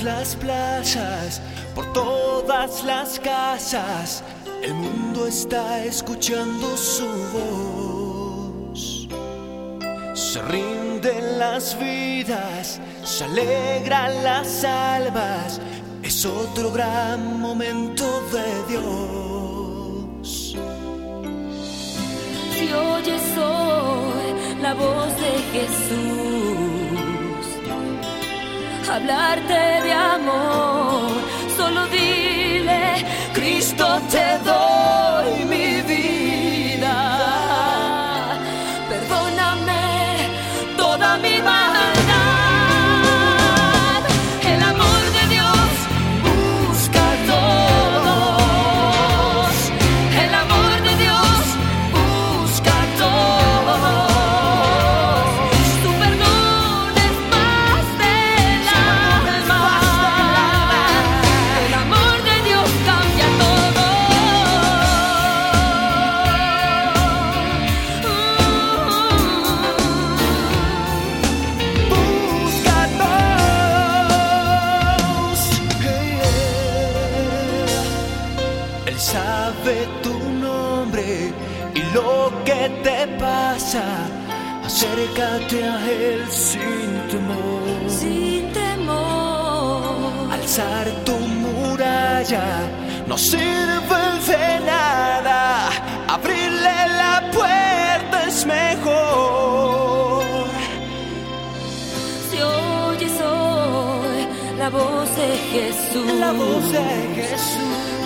todas las plazas, por todas las casas, el mundo está escuchando su voz. Se rinden las vidas, se alegran las almas, es otro gran momento de Dios. Si oyes hoy la voz de Jesús, hablarte de amor, solo dile, Cristo te doy lo que te pasa. Acércate a Él sin temor. Sin temor. Alzar tu muralla no sirve de nada. Abrirle la puerta es mejor. Si oyes hoy la voz de Jesús, La voz de Jesús.